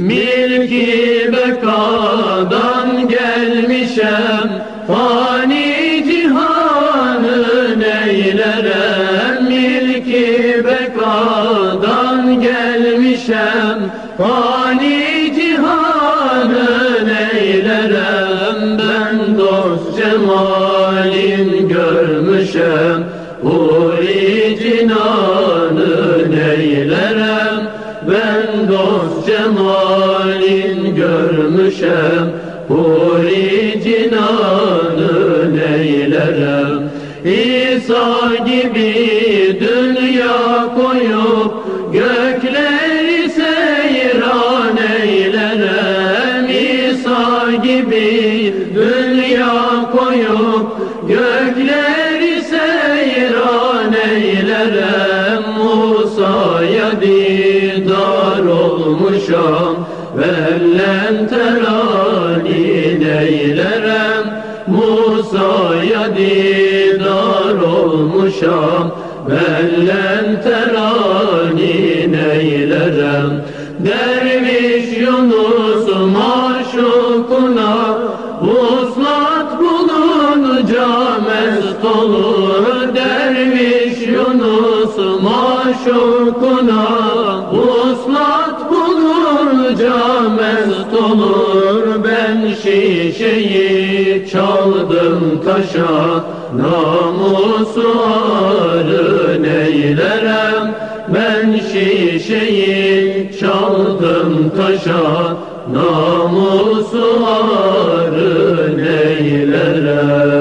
Milki bekadan gelmişem Fani cihanı neylerem Milki bekadan gelmişem Fani cihanı neylerem Ben dost cemalin görmüşem Huri cinanı neylerem ben dost cemalin görmüşem Huri cinanı neylerem. İsa gibi dünya koyup Gökleri seyran eylerem. İsa gibi dünya koyup Gökleri seyran eylerem. Musa'ya didar olmuşam Vellen terani neylerem Musa'ya didar olmuşam Vellen terani neylerem Derviş Yunus maşukuna Vuslat bulunca mest olur. Derviş Yunus maşukuna Vuslat bulunca mest olur Ben şişeyi çaldım taşa. Namusu arı neylerem Ben şişeyi çaldım taşa. Namusu arı neylerem